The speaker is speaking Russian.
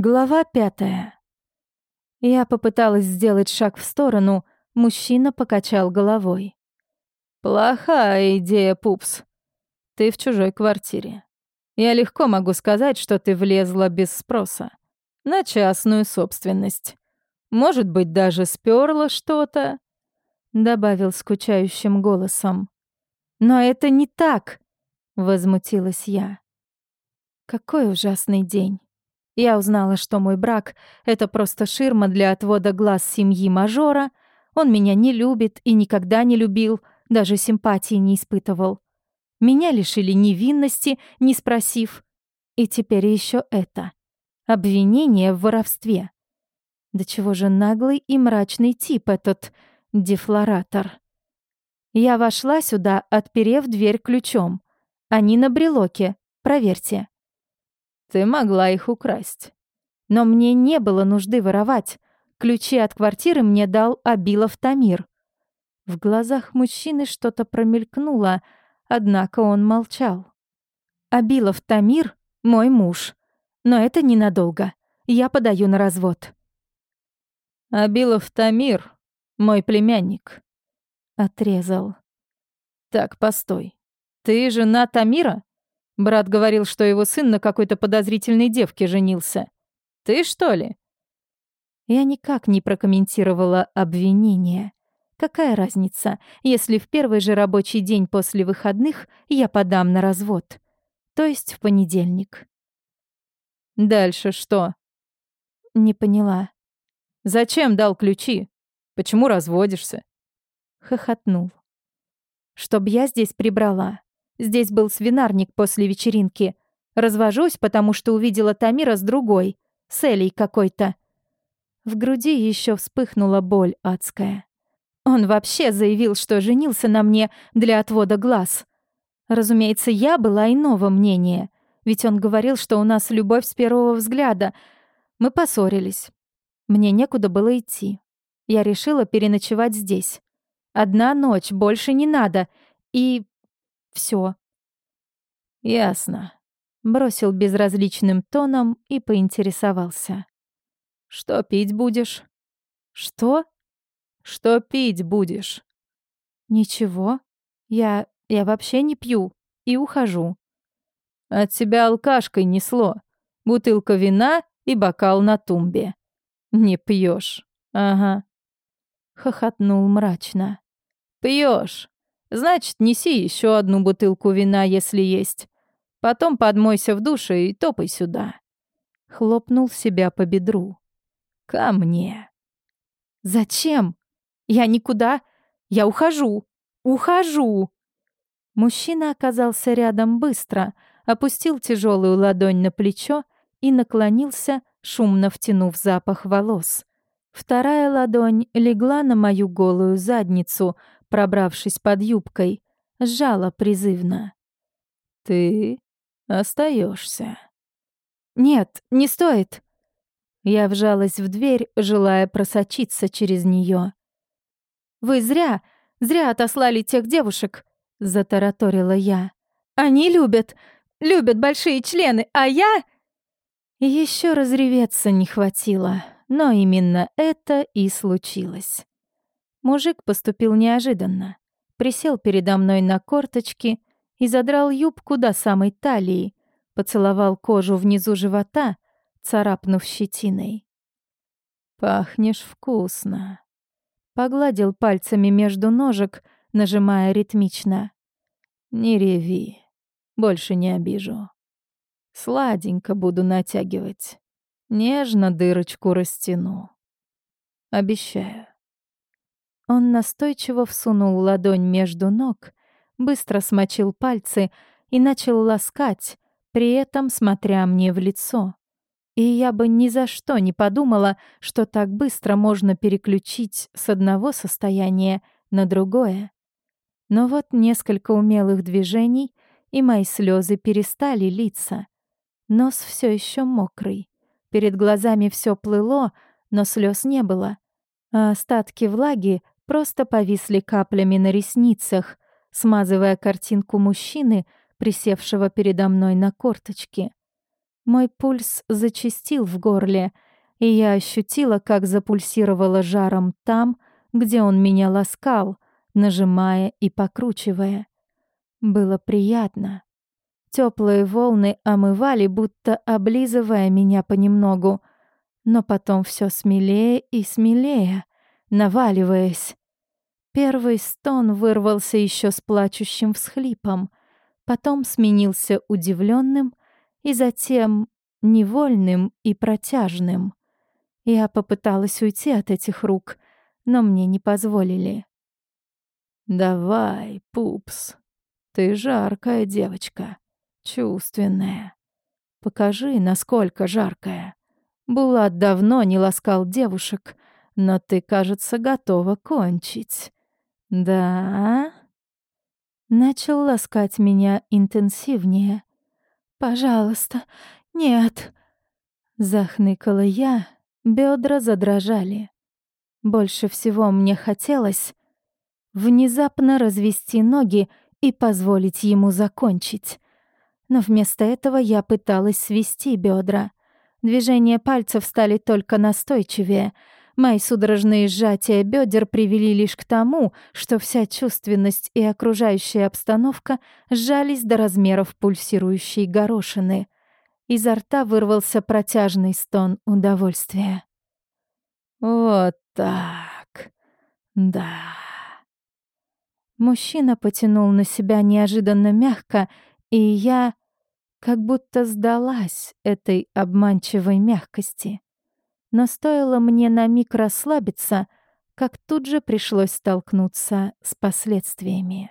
Глава пятая. Я попыталась сделать шаг в сторону, мужчина покачал головой. «Плохая идея, пупс. Ты в чужой квартире. Я легко могу сказать, что ты влезла без спроса. На частную собственность. Может быть, даже спёрла что-то?» Добавил скучающим голосом. «Но это не так!» — возмутилась я. «Какой ужасный день!» Я узнала, что мой брак — это просто ширма для отвода глаз семьи мажора. Он меня не любит и никогда не любил, даже симпатии не испытывал. Меня лишили невинности, не спросив. И теперь еще это. Обвинение в воровстве. Да чего же наглый и мрачный тип этот дефлоратор. Я вошла сюда, отперев дверь ключом. Они на брелоке, проверьте. Ты могла их украсть. Но мне не было нужды воровать. Ключи от квартиры мне дал Абилов Тамир. В глазах мужчины что-то промелькнуло, однако он молчал. Абилов Тамир — мой муж. Но это ненадолго. Я подаю на развод. Абилов Тамир — мой племянник. Отрезал. Так, постой. Ты жена Тамира? Брат говорил, что его сын на какой-то подозрительной девке женился. Ты что ли? Я никак не прокомментировала обвинение. Какая разница, если в первый же рабочий день после выходных я подам на развод? То есть в понедельник. Дальше что? Не поняла. Зачем дал ключи? Почему разводишься? Хохотнул. Чтоб я здесь прибрала. Здесь был свинарник после вечеринки. Развожусь, потому что увидела Тамира с другой, с Элей какой-то. В груди еще вспыхнула боль адская. Он вообще заявил, что женился на мне для отвода глаз. Разумеется, я была иного мнения, ведь он говорил, что у нас любовь с первого взгляда. Мы поссорились. Мне некуда было идти. Я решила переночевать здесь. Одна ночь, больше не надо. И все. Ясно. Бросил безразличным тоном и поинтересовался. Что пить будешь? Что? Что пить будешь? Ничего. Я... я вообще не пью. И ухожу. От тебя алкашкой несло. Бутылка вина и бокал на тумбе. Не пьешь. Ага. Хохотнул мрачно. Пьешь. Значит, неси еще одну бутылку вина, если есть. Потом подмойся в душе и топай сюда. Хлопнул себя по бедру. Ко мне. Зачем? Я никуда. Я ухожу. Ухожу. Мужчина оказался рядом быстро, опустил тяжелую ладонь на плечо и наклонился, шумно втянув запах волос. Вторая ладонь легла на мою голую задницу, пробравшись под юбкой, сжала призывно. «Ты остаешься. «Нет, не стоит!» Я вжалась в дверь, желая просочиться через нее. «Вы зря, зря отослали тех девушек», — затараторила я. «Они любят, любят большие члены, а я...» Еще разреветься не хватило, но именно это и случилось. Мужик поступил неожиданно. Присел передо мной на корточки и задрал юбку до самой талии, поцеловал кожу внизу живота, царапнув щетиной. «Пахнешь вкусно», — погладил пальцами между ножек, нажимая ритмично. «Не реви, больше не обижу. Сладенько буду натягивать, нежно дырочку растяну. Обещаю». Он настойчиво всунул ладонь между ног, быстро смочил пальцы и начал ласкать, при этом смотря мне в лицо. И я бы ни за что не подумала, что так быстро можно переключить с одного состояния на другое. Но вот несколько умелых движений, и мои слезы перестали литься. Нос все еще мокрый. Перед глазами все плыло, но слез не было. А остатки влаги просто повисли каплями на ресницах, смазывая картинку мужчины, присевшего передо мной на корточке. Мой пульс зачастил в горле, и я ощутила, как запульсировало жаром там, где он меня ласкал, нажимая и покручивая. Было приятно. Теплые волны омывали, будто облизывая меня понемногу, но потом все смелее и смелее, наваливаясь. Первый стон вырвался еще с плачущим всхлипом, потом сменился удивленным и затем невольным и протяжным. Я попыталась уйти от этих рук, но мне не позволили. «Давай, пупс, ты жаркая девочка, чувственная. Покажи, насколько жаркая. Булат давно не ласкал девушек, но ты, кажется, готова кончить. Да?» Начал ласкать меня интенсивнее. «Пожалуйста, нет!» Захныкала я, бедра задрожали. Больше всего мне хотелось внезапно развести ноги и позволить ему закончить. Но вместо этого я пыталась свести бедра. Движения пальцев стали только настойчивее. Мои судорожные сжатия бедер привели лишь к тому, что вся чувственность и окружающая обстановка сжались до размеров пульсирующей горошины. Изо рта вырвался протяжный стон удовольствия. «Вот так. Да». Мужчина потянул на себя неожиданно мягко, и я как будто сдалась этой обманчивой мягкости. Но стоило мне на миг расслабиться, как тут же пришлось столкнуться с последствиями.